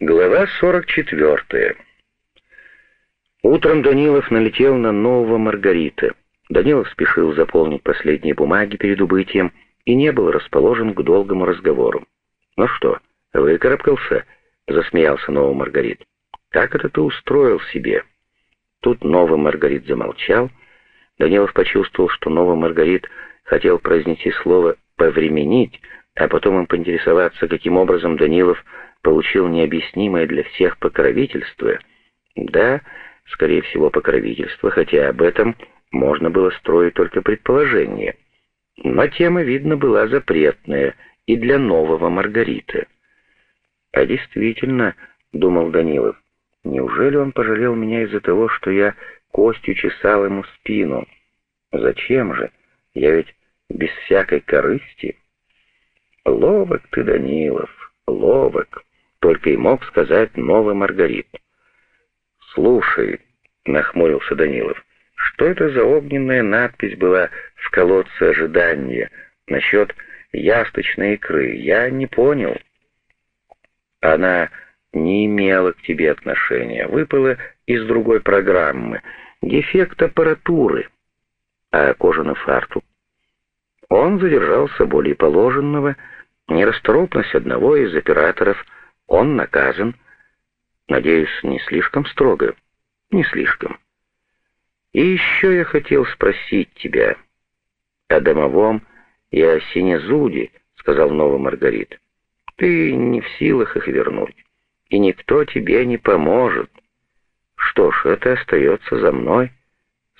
Глава 44. Утром Данилов налетел на нового Маргарита. Данилов спешил заполнить последние бумаги перед убытием и не был расположен к долгому разговору. «Ну что, выкарабкался?» — засмеялся новый Маргарит. «Как это ты устроил себе?» Тут новый Маргарит замолчал. Данилов почувствовал, что новый Маргарит хотел произнести слово «повременить», а потом им поинтересоваться, каким образом Данилов получил необъяснимое для всех покровительство. Да, скорее всего, покровительство, хотя об этом можно было строить только предположение. Но тема, видно, была запретная и для нового Маргарита. А действительно, думал Данилов, неужели он пожалел меня из-за того, что я костью чесал ему спину? Зачем же? Я ведь без всякой корысти. Ловок ты, Данилов, ловок только и мог сказать новый Маргарит. «Слушай», — нахмурился Данилов, — «что это за огненная надпись была в колодце ожидания насчет ясточной икры? Я не понял». «Она не имела к тебе отношения, выпала из другой программы, дефект аппаратуры». А кожаный фартук? Он задержался более положенного, нерасторопность одного из операторов — он наказан. Надеюсь, не слишком строго? Не слишком. И еще я хотел спросить тебя о домовом и о синезуде, сказал новый Маргарит. Ты не в силах их вернуть, и никто тебе не поможет. Что ж, это остается за мной.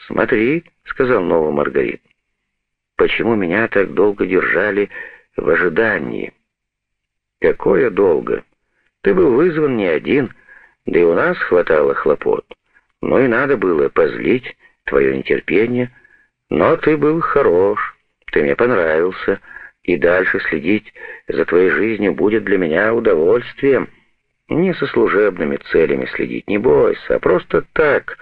Смотри, сказал новый Маргарит. Почему меня так долго держали в ожидании? Какое долго? Ты был вызван не один, да и у нас хватало хлопот. Ну и надо было позлить твое нетерпение. Но ты был хорош, ты мне понравился, и дальше следить за твоей жизнью будет для меня удовольствием. Не со служебными целями следить, не бойся, а просто так,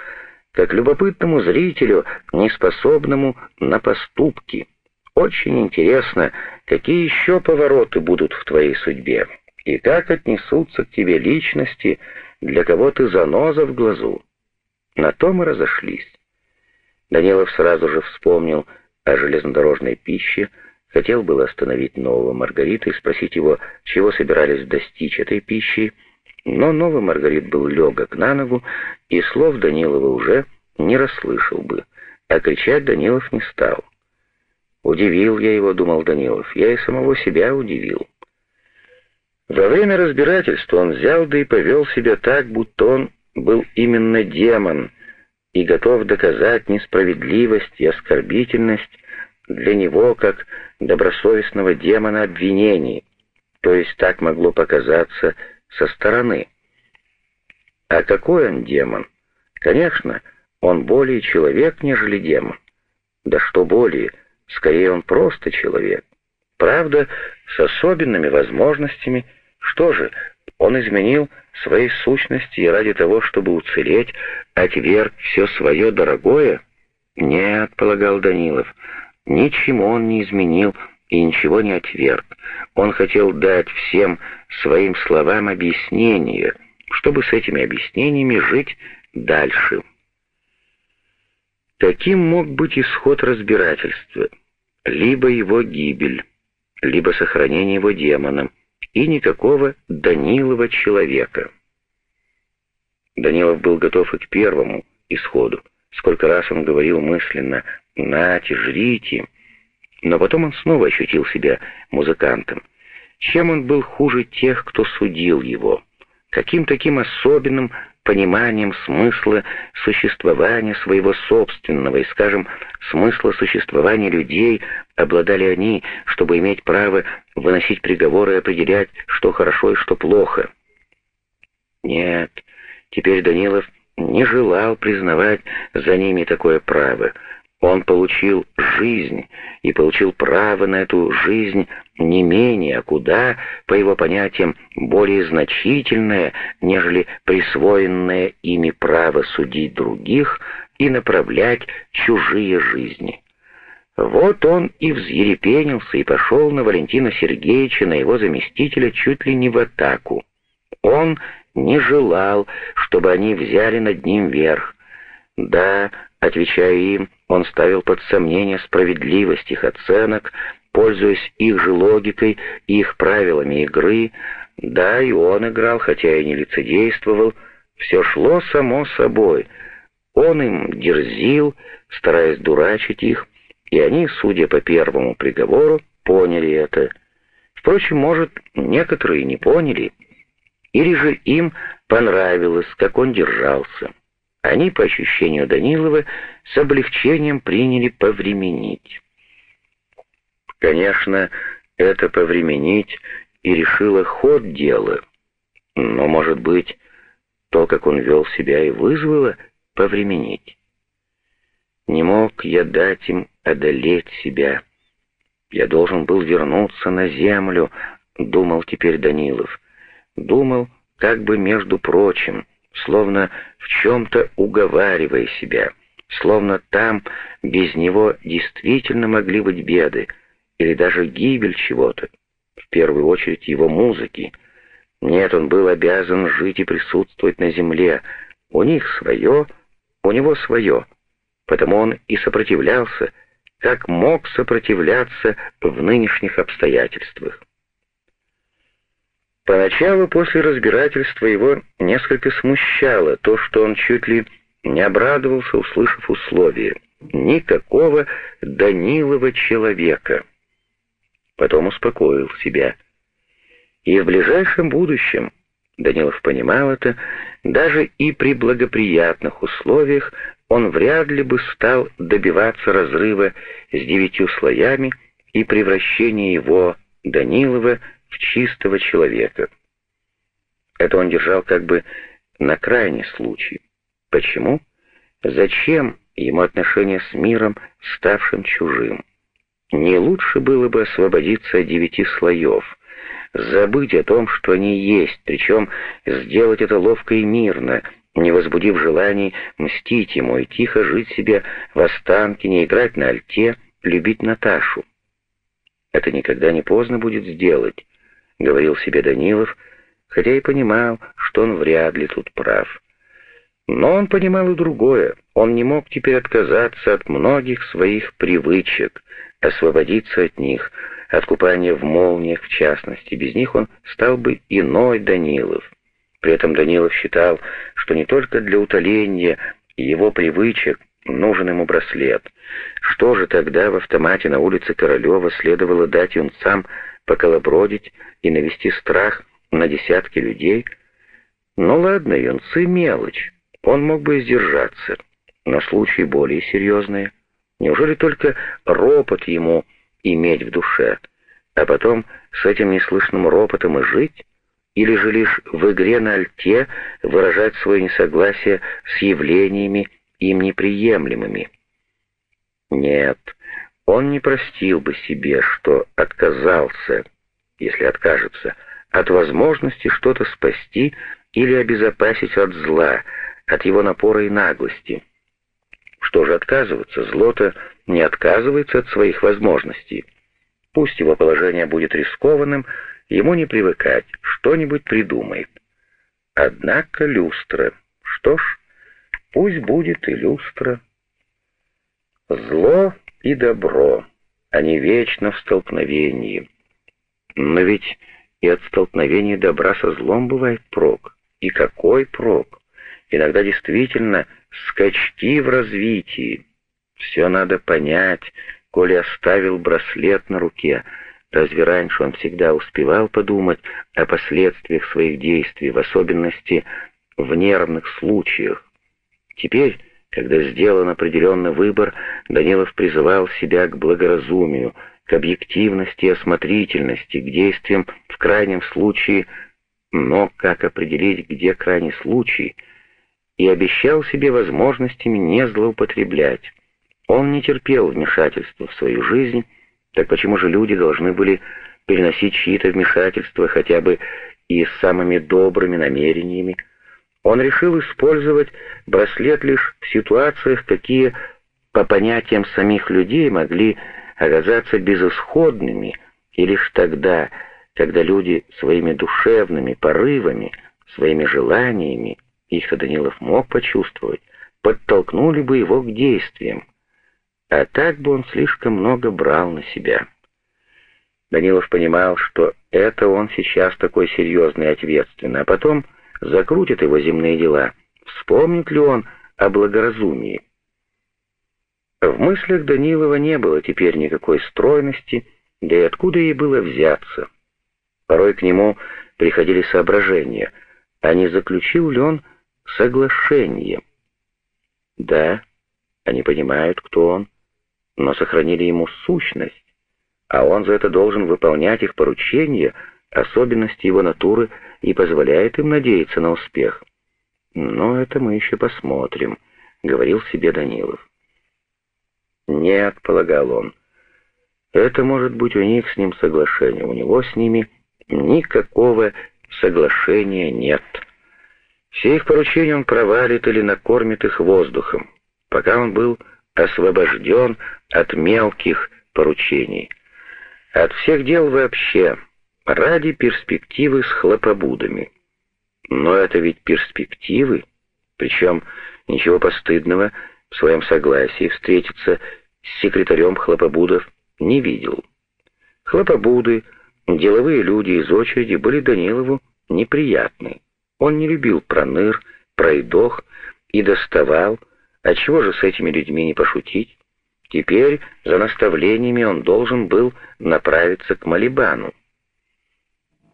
как любопытному зрителю, неспособному на поступки. Очень интересно, какие еще повороты будут в твоей судьбе и как отнесутся к тебе личности, для кого ты заноза в глазу. На то мы разошлись. Данилов сразу же вспомнил о железнодорожной пище, хотел было остановить нового Маргарита и спросить его, чего собирались достичь этой пищи, но новый Маргарит был легок на ногу, и слов Данилова уже не расслышал бы, а кричать Данилов не стал. «Удивил я его», — думал Данилов, — «я и самого себя удивил». Во время разбирательства он взял да и повел себя так, будто он был именно демон и готов доказать несправедливость и оскорбительность для него как добросовестного демона обвинений, то есть так могло показаться со стороны. А какой он демон? Конечно, он более человек, нежели демон. Да что более, скорее он просто человек. Правда, с особенными возможностями что же, он изменил своей сущности и ради того, чтобы уцелеть, отверг все свое дорогое? Нет, полагал Данилов, ничему он не изменил и ничего не отверг. Он хотел дать всем своим словам объяснение, чтобы с этими объяснениями жить дальше. Каким мог быть исход разбирательства? Либо его гибель, либо сохранение его демоном, и никакого Данилова человека. Данилов был готов и к первому исходу. Сколько раз он говорил мысленно «нате, жрите», но потом он снова ощутил себя музыкантом. Чем он был хуже тех, кто судил его? Каким таким особенным пониманием смысла существования своего собственного и, скажем, смысла существования людей обладали они, чтобы иметь право выносить приговоры и определять, что хорошо и что плохо. Нет, теперь Данилов не желал признавать за ними такое право. Он получил жизнь и получил право на эту жизнь не менее, а куда, по его понятиям, более значительное, нежели присвоенное ими право судить других и направлять чужие жизни. Вот он и взъерепенился и пошел на Валентина Сергеевича, на его заместителя, чуть ли не в атаку. Он не желал, чтобы они взяли над ним верх. Да, отвечая им, он ставил под сомнение справедливость их оценок, пользуясь их же логикой и их правилами игры. Да, и он играл, хотя и не лицедействовал. Все шло само собой. Он им дерзил, стараясь дурачить их, и они, судя по первому приговору, поняли это. Впрочем, может, некоторые не поняли, или же им понравилось, как он держался. Они, по ощущению Данилова, с облегчением приняли повременить. Конечно, это повременить и решило ход дела, но, может быть, то, как он вел себя, и вызвало повременить. Не мог я дать им одолеть себя. Я должен был вернуться на землю, думал теперь Данилов. Думал, как бы между прочим, словно в чем-то уговаривая себя, словно там без него действительно могли быть беды или даже гибель чего-то, в первую очередь его музыки. Нет, он был обязан жить и присутствовать на земле. У них свое, у него свое. Потому он и сопротивлялся, как мог сопротивляться в нынешних обстоятельствах. Поначалу после разбирательства его несколько смущало то, что он чуть ли не обрадовался, услышав условия. Никакого Данилова человека. Потом успокоил себя. И в ближайшем будущем, Данилов понимал это, даже и при благоприятных условиях он вряд ли бы стал добиваться разрыва с девятью слоями и превращения его, Данилова, в чистого человека. Это он держал как бы на крайний случай. Почему? Зачем ему отношения с миром, ставшим чужим? Не лучше было бы освободиться от девяти слоев, забыть о том, что они есть, причем сделать это ловко и мирно, не возбудив желаний мстить ему и тихо жить себе в Останкине, играть на альте, любить Наташу. Это никогда не поздно будет сделать, — говорил себе Данилов, хотя и понимал, что он вряд ли тут прав. Но он понимал и другое. Он не мог теперь отказаться от многих своих привычек, освободиться от них, от купания в молниях в частности. Без них он стал бы иной Данилов. При этом Данилов считал, что не только для утоления его привычек нужен ему браслет. Что же тогда в автомате на улице Королева следовало дать юнцам поколобродить и навести страх на десятки людей. Ну ладно, юнцы мелочь, он мог бы сдержаться, но случаи более серьезные. Неужели только ропот ему иметь в душе, а потом с этим неслышным ропотом и жить? Или же лишь в игре на альте выражать свое несогласие с явлениями им неприемлемыми? Нет, он не простил бы себе, что отказался, если откажется, от возможности что-то спасти или обезопасить от зла, от его напора и наглости. Что же отказываться? Зло-то не отказывается от своих возможностей. Пусть его положение будет рискованным, ему не привыкать, что-нибудь придумает. Однако люстра. Что ж, пусть будет и люстра. Зло и добро, они вечно в столкновении. Но ведь и от столкновения добра со злом бывает прок. И какой прок? Иногда действительно скачки в развитии. Все надо понять, коли оставил браслет на руке. Разве раньше он всегда успевал подумать о последствиях своих действий, в особенности в нервных случаях? Теперь когда сделан определенный выбор, Данилов призывал себя к благоразумию, к объективности и осмотрительности, к действиям в крайнем случае, но как определить, где крайний случай, и обещал себе возможностями не злоупотреблять. Он не терпел вмешательства в свою жизнь, так почему же люди должны были переносить чьи-то вмешательства хотя бы и с самыми добрыми намерениями, он решил использовать браслет лишь в ситуациях, какие, по понятиям самих людей, могли оказаться безысходными, и лишь тогда, когда люди своими душевными порывами своими желаниями, их-то Данилов мог почувствовать, подтолкнули бы его к действиям. А так бы он слишком много брал на себя. Данилов понимал, что это он сейчас такой серьезный и ответственный, а потом закрутит его земные дела. Вспомнит ли он о благоразумии? В мыслях Данилова не было теперь никакой стройности, да и откуда ей было взяться. Порой к нему приходили соображения, а не заключил ли он соглашение. Да, они понимают, кто он, но сохранили ему сущность, а он за это должен выполнять их поручения, особенности его натуры и позволяет им надеяться на успех. Но это мы еще посмотрим, — говорил себе Данилов. Нет, — полагал он, — это может быть у них с ним соглашение, у него с ними никакого соглашения нет. Все их поручения он провалит или накормит их воздухом, пока он был освобожден от мелких поручений. От всех дел вообще, ради перспективы с хлопобудами. Но это ведь перспективы, причем ничего постыдного в своем согласии встретиться с секретарем хлопобудов не видел. Хлопобуды, деловые люди из очереди были Данилову неприятны. Он не любил проныр, пройдох и доставал, а чего же с этими людьми не пошутить? Теперь за наставлениями он должен был направиться к Малибану.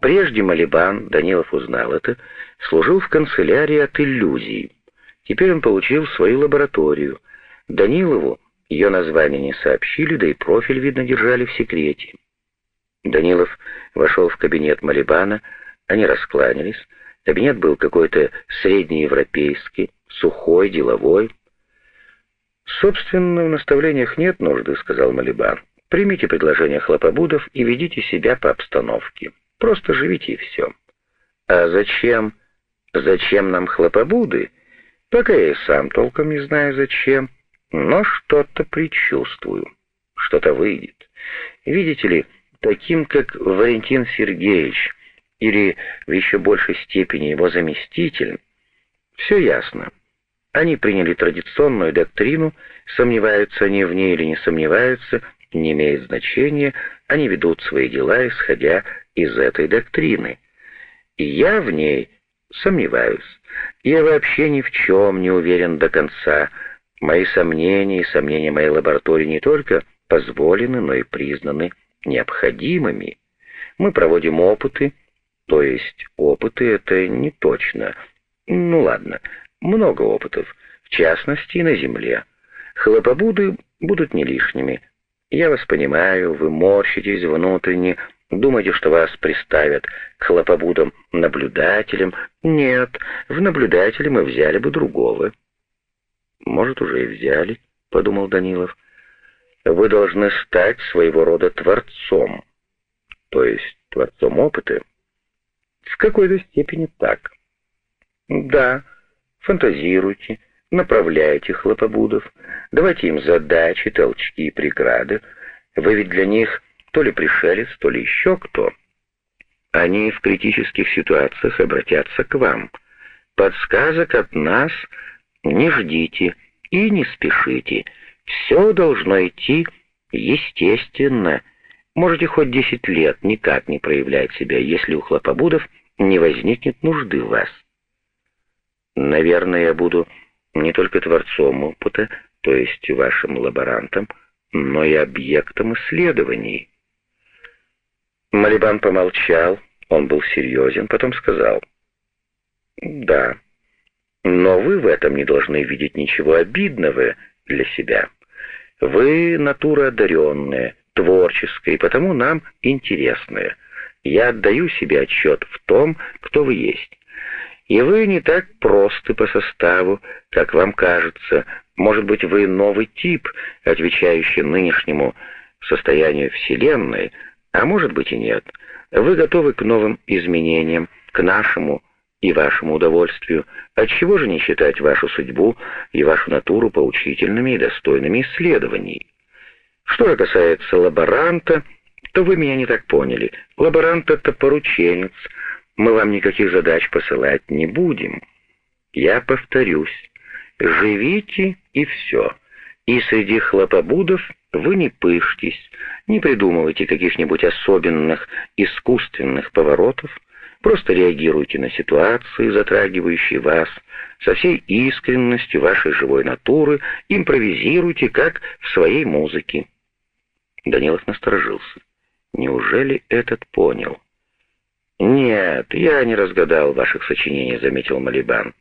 Прежде Малибан, Данилов узнал это, служил в канцелярии от иллюзий. Теперь он получил свою лабораторию. Данилову ее название не сообщили, да и профиль, видно, держали в секрете. Данилов вошел в кабинет Малибана, они раскланялись. Кабинет был какой-то среднеевропейский, сухой, деловой. «Собственно, в наставлениях нет нужды», — сказал Малибан. «Примите предложение хлопобудов и ведите себя по обстановке. Просто живите и все». «А зачем? Зачем нам хлопобуды?» «Пока я и сам толком не знаю, зачем, но что-то предчувствую. Что-то выйдет. Видите ли, таким, как Валентин Сергеевич, или в еще большей степени его заместитель, все ясно. Они приняли традиционную доктрину, сомневаются они в ней или не сомневаются, не имеет значения, они ведут свои дела, исходя из этой доктрины. И я в ней сомневаюсь. Я вообще ни в чем не уверен до конца. Мои сомнения и сомнения моей лаборатории не только позволены, но и признаны необходимыми. Мы проводим опыты, то есть опыты — это не точно. Ну ладно, много опытов, в частности на Земле. Хлопобуды будут не лишними. Я вас понимаю, вы морщитесь внутренне, думаете, что вас приставят к хлопобудам наблюдателям. Нет, в наблюдателя мы взяли бы другого. Может, уже и взяли, — подумал Данилов. Вы должны стать своего рода творцом, то есть творцом опыта. В какой-то степени так. Да, фантазируйте, направляйте хлопобудов, давайте им задачи, толчки и преграды. Вы ведь для них то ли пришелец, то ли еще кто. Они в критических ситуациях обратятся к вам. Подсказок от нас не ждите и не спешите. Все должно идти естественно, Можете хоть десять лет никак не проявлять себя, если у хлопобудов не возникнет нужды в вас. Наверное, я буду не только творцом опыта, то есть вашим лаборантом, но и объектом исследований. Малибан помолчал, он был серьезен, потом сказал, «Да, но вы в этом не должны видеть ничего обидного для себя. Вы натура одаренная, творческое, и потому нам интересное. Я отдаю себе отчет в том, кто вы есть. И вы не так просты по составу, как вам кажется. Может быть, вы новый тип, отвечающий нынешнему состоянию Вселенной, а может быть и нет. Вы готовы к новым изменениям, к нашему и вашему удовольствию. Отчего же не считать вашу судьбу и вашу натуру поучительными и достойными исследований? Что же касается лаборанта, то вы меня не так поняли. Лаборант — это порученец, мы вам никаких задач посылать не будем. Я повторюсь, живите и все. И среди хлопобудов вы не пышьтесь, не придумывайте каких-нибудь особенных искусственных поворотов, просто реагируйте на ситуации, затрагивающие вас, со всей искренностью вашей живой натуры, импровизируйте, как в своей музыке. Данилов насторожился. Неужели этот понял? «Нет, я не разгадал ваших сочинений», — заметил Малибан.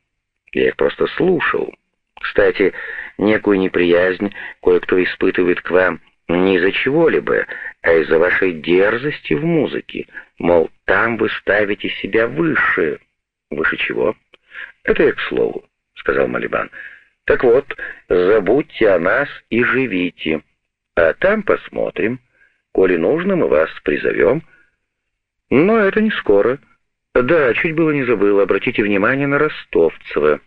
«Я их просто слушал. Кстати, некую неприязнь кое-кто испытывает к вам не из-за чего-либо, а из-за вашей дерзости в музыке. Мол, там вы ставите себя выше. Выше чего? Это я к слову, сказал Малибан. Так вот, забудьте о нас и живите. А там посмотрим. Коли нужно, мы вас призовем. Но это не скоро. Да, чуть было не забыл. Обратите внимание на Ростовцева.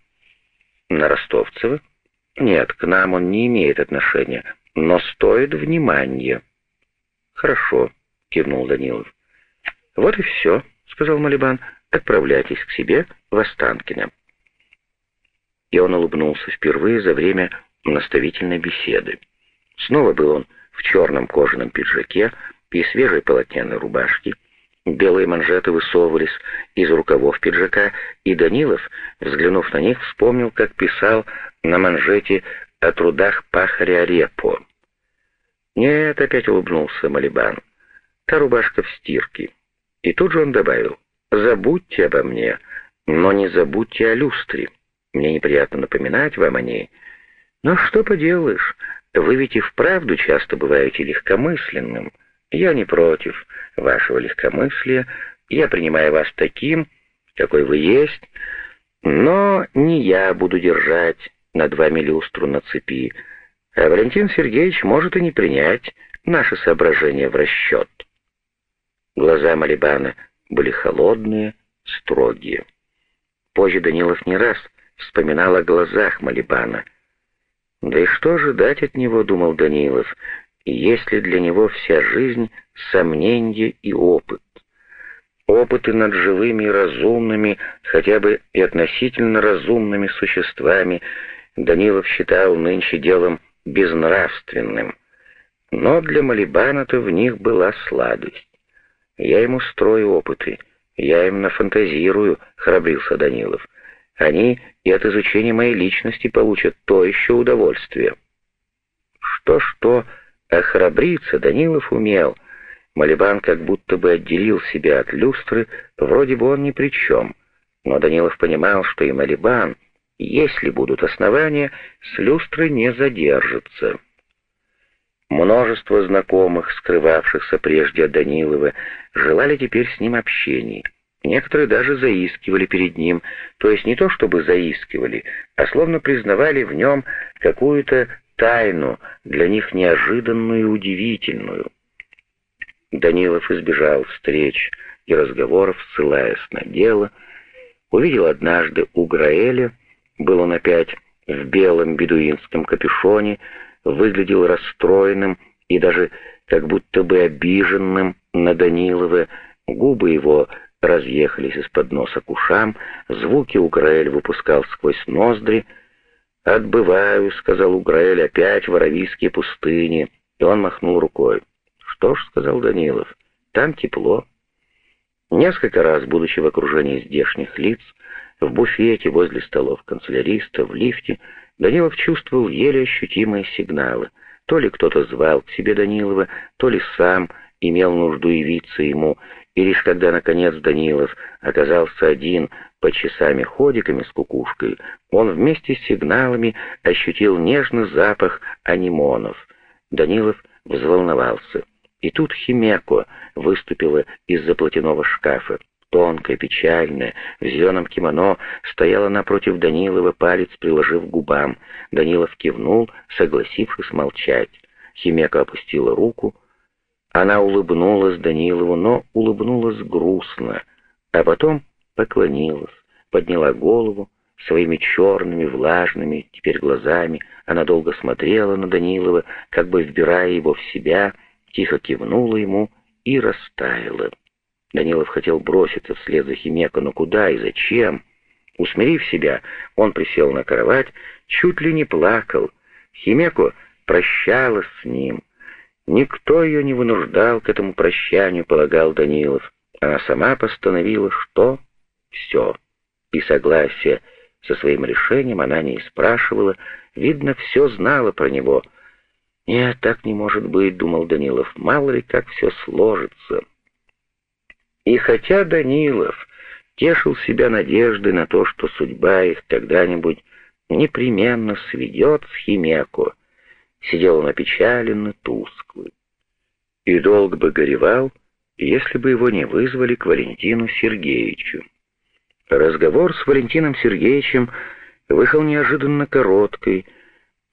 На Ростовцева? Нет, к нам он не имеет отношения, но стоит внимания. Хорошо, кивнул Данилов. Вот и все, сказал Малибан. Отправляйтесь к себе в Останкино. И он улыбнулся впервые за время наставительной беседы. Снова был он в черном кожаном пиджаке и свежей полотняной рубашке, Белые манжеты высовывались из рукавов пиджака, и Данилов, взглянув на них, вспомнил, как писал на манжете о трудах пахаря Репо. «Нет», — опять улыбнулся Малибан, — «та рубашка в стирке». И тут же он добавил, «Забудьте обо мне, но не забудьте о люстре. Мне неприятно напоминать вам о ней. Но что поделаешь, вы ведь и вправду часто бываете легкомысленным». Я не против вашего легкомыслия, я принимаю вас таким, какой вы есть, но не я буду держать над вами люстру на цепи, а Валентин Сергеевич может и не принять наши соображения в расчет. Глаза Малибана были холодные, строгие. Позже Данилов не раз вспоминал о глазах Малибана. Да и что ожидать от него, думал Данилов, если для него вся жизнь — сомнение и опыт. Опыты над живыми и разумными, хотя бы и относительно разумными существами, Данилов считал нынче делом безнравственным. Но для Малибана-то в них была сладость. «Я ему строю опыты, я им нафантазирую», — храбрился Данилов. «Они и от изучения моей личности получат то еще удовольствие». Что-что, а храбриться Данилов умел. Малибан как будто бы отделил себя от люстры, вроде бы он ни при чем. Но Данилов понимал, что и Малибан, если будут основания, с люстры не задержится. Множество знакомых, скрывавшихся прежде от Данилова, желали теперь с ним общений. Некоторые даже заискивали перед ним, то есть не то чтобы заискивали, а словно признавали в нем какую-то тайну, для них неожиданную и удивительную. Данилов избежал встреч и разговоров, ссылаясь на дело. Увидел однажды у Граэля, был он опять в белом бедуинском капюшоне, выглядел расстроенным и даже как будто бы обиженным на Данилова, губы его разъехались из-под носа к ушам, звуки Уграэль выпускал сквозь ноздри, «Отбываю», — сказал Уграэль, — «опять в пустыни». И он махнул рукой. «Что ж», — сказал Данилов, — «там тепло». Несколько раз, будучи в окружении здешних лиц, в буфете, возле столов канцеляриста, в лифте, Данилов чувствовал еле ощутимые сигналы. То ли кто-то звал к себе Данилова, то ли сам имел нужду явиться ему, и лишь когда, наконец, Данилов оказался один под часами-ходиками с кукушкой, он вместе с сигналами ощутил нежный запах анимонов. Данилов взволновался. И тут Химеко выступила из-за платяного шкафа. Тонкая, печальная, в зеленом кимоно, стояла напротив Данилова, палец приложив к губам. Данилов кивнул, согласившись молчать. Химека опустила руку, она улыбнулась Данилову, но улыбнулась грустно, а потом поклонилась, подняла голову, своими черными, влажными, теперь глазами. Она долго смотрела на Данилова, как бы вбирая его в себя, тихо кивнула ему и растаяла. Данилов хотел броситься вслед за Химеко, но куда и зачем? Усмирив себя, он присел на кровать, чуть ли не плакал. Химеко прощалась с ним. Никто ее не вынуждал к этому прощанию, полагал Данилов. Она сама постановила, что все. И согласие со своим решением она не спрашивала, видно, все знала про него. «Нет, так не может быть», — думал Данилов, — «мало ли как все сложится». И хотя Данилов тешил себя надеждой на то, что судьба их когда-нибудь непременно сведет с Химеку, сидел он опечаленный, тусклый. И долго бы горевал, если бы его не вызвали к Валентину Сергеевичу. Разговор с Валентином Сергеевичем вышел неожиданно короткий,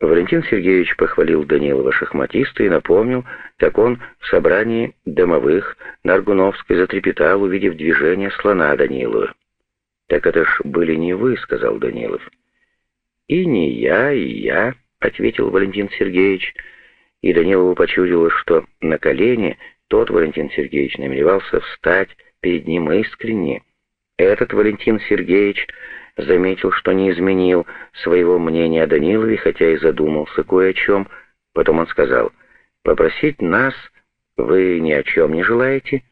Валентин Сергеевич похвалил Данилова шахматиста и напомнил, как он в собрании домовых на Аргуновской затрепетал, увидев движение слона Данилова. «Так это ж были не вы», — сказал Данилов. «И не я, и я», — ответил Валентин Сергеевич. И Данилову почудилось, что на колени тот Валентин Сергеевич намеревался встать перед ним искренне. Этот Валентин Сергеевич заметил, что не изменил своего мнения о Данилове, хотя и задумался кое о чем. Потом он сказал, «Попросить нас вы ни о чем не желаете?»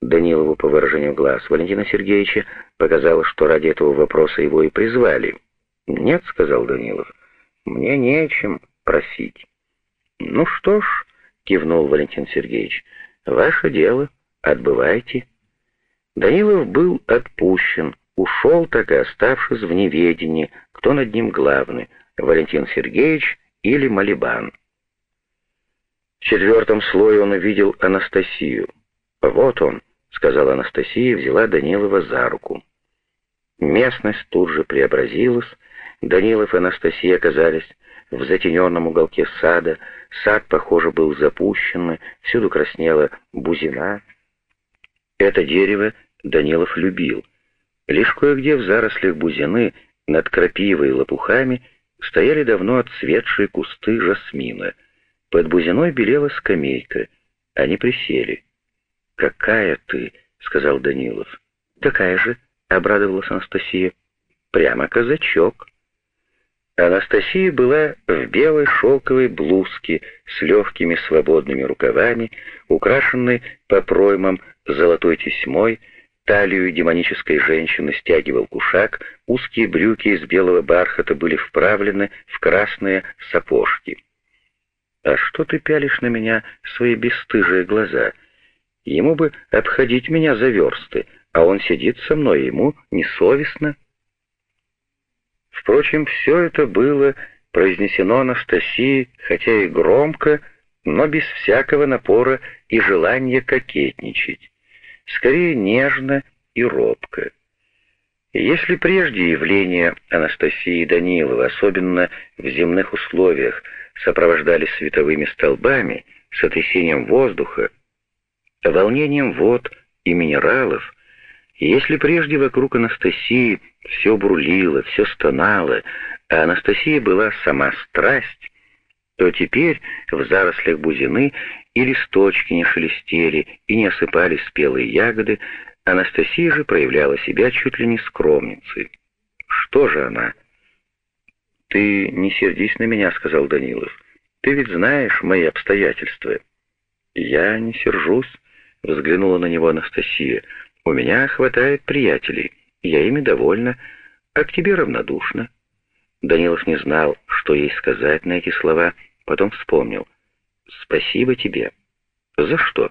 Данилову по выражению глаз Валентина Сергеевича показалось, что ради этого вопроса его и призвали. «Нет», — сказал Данилов, — «мне не о чем просить». «Ну что ж», — кивнул Валентин Сергеевич, — «ваше дело, отбывайте». Данилов был отпущен, ушел, так и оставшись в неведении, кто над ним главный, Валентин Сергеевич или Малибан. В четвертом слое он увидел Анастасию. «Вот он», — сказала Анастасия и взяла Данилова за руку. Местность тут же преобразилась, Данилов и Анастасия оказались в затененном уголке сада, сад, похоже, был запущен, всюду краснела бузина. Это дерево Данилов любил — Лишь кое-где в зарослях бузины над крапивой и лопухами стояли давно отцветшие кусты жасмина. Под бузиной белела скамейка. Они присели. «Какая ты!» — сказал Данилов. «Такая же!» — обрадовалась Анастасия. «Прямо казачок!» Анастасия была в белой шелковой блузке с легкими свободными рукавами, украшенной по проймам золотой тесьмой, Талию демонической женщины стягивал кушак, узкие брюки из белого бархата были вправлены в красные сапожки. «А что ты пялишь на меня свои бесстыжие глаза? Ему бы обходить меня за версты, а он сидит со мной, ему несовестно». Впрочем, все это было произнесено Анастасией, хотя и громко, но без всякого напора и желания кокетничать скорее нежно и робко. Если прежде явления Анастасии Данилова, особенно в земных условиях, сопровождались световыми столбами, сотрясением воздуха, волнением вод и минералов, если прежде вокруг Анастасии все бурлило, все стонало, а Анастасия была сама страсть, то теперь в зарослях бузины и листочки не шелестели, и не осыпались спелые ягоды, Анастасия же проявляла себя чуть ли не скромницей. Что же она? «Ты не сердись на меня», — сказал Данилов. «Ты ведь знаешь мои обстоятельства». «Я не сержусь», — взглянула на него Анастасия. «У меня хватает приятелей, я ими довольна, а к тебе равнодушна». Данилов не знал, что ей сказать на эти слова, потом вспомнил. «Спасибо тебе». «За что?»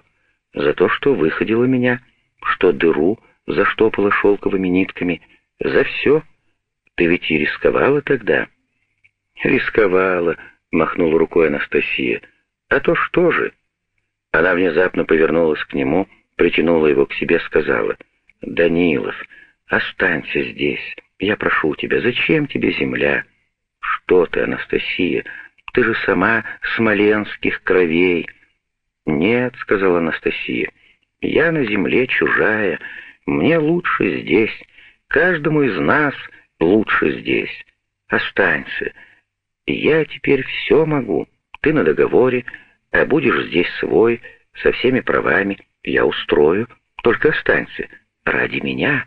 «За то, что выходила меня, что дыру заштопала шелковыми нитками. За все. Ты ведь и рисковала тогда». «Рисковала», — махнула рукой Анастасия. «А то что же?» Она внезапно повернулась к нему, притянула его к себе, сказала. «Данилов, останься здесь. Я прошу тебя, зачем тебе земля?» «Что ты, Анастасия?» Ты же сама смоленских кровей». «Нет», — сказала Анастасия, — «я на земле чужая, мне лучше здесь, каждому из нас лучше здесь. Останься. Я теперь все могу, ты на договоре, а будешь здесь свой, со всеми правами, я устрою, Только останься. Ради меня».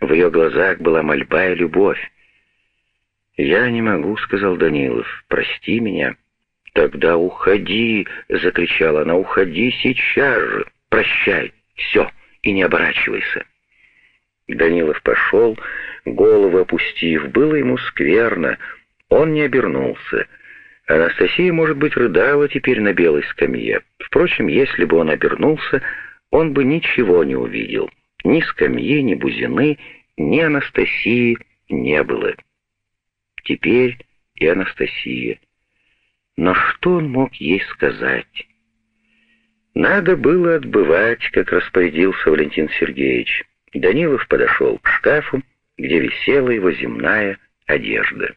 В ее глазах была мольба и любовь. «Я не могу», — сказал Данилов. «Прости меня». «Тогда уходи!» — закричала она. «Уходи сейчас же! Прощай! Все! И не оборачивайся!» Данилов пошел, голову опустив. Было ему скверно. Он не обернулся. Анастасия, может быть, рыдала теперь на белой скамье. Впрочем, если бы он обернулся, он бы ничего не увидел. Ни скамьи, ни бузины, ни Анастасии не было. Теперь и Анастасия. Но что он мог ей сказать? Надо было отбывать, как распорядился Валентин Сергеевич. Данилов подошел к шкафу, где висела его земная одежда.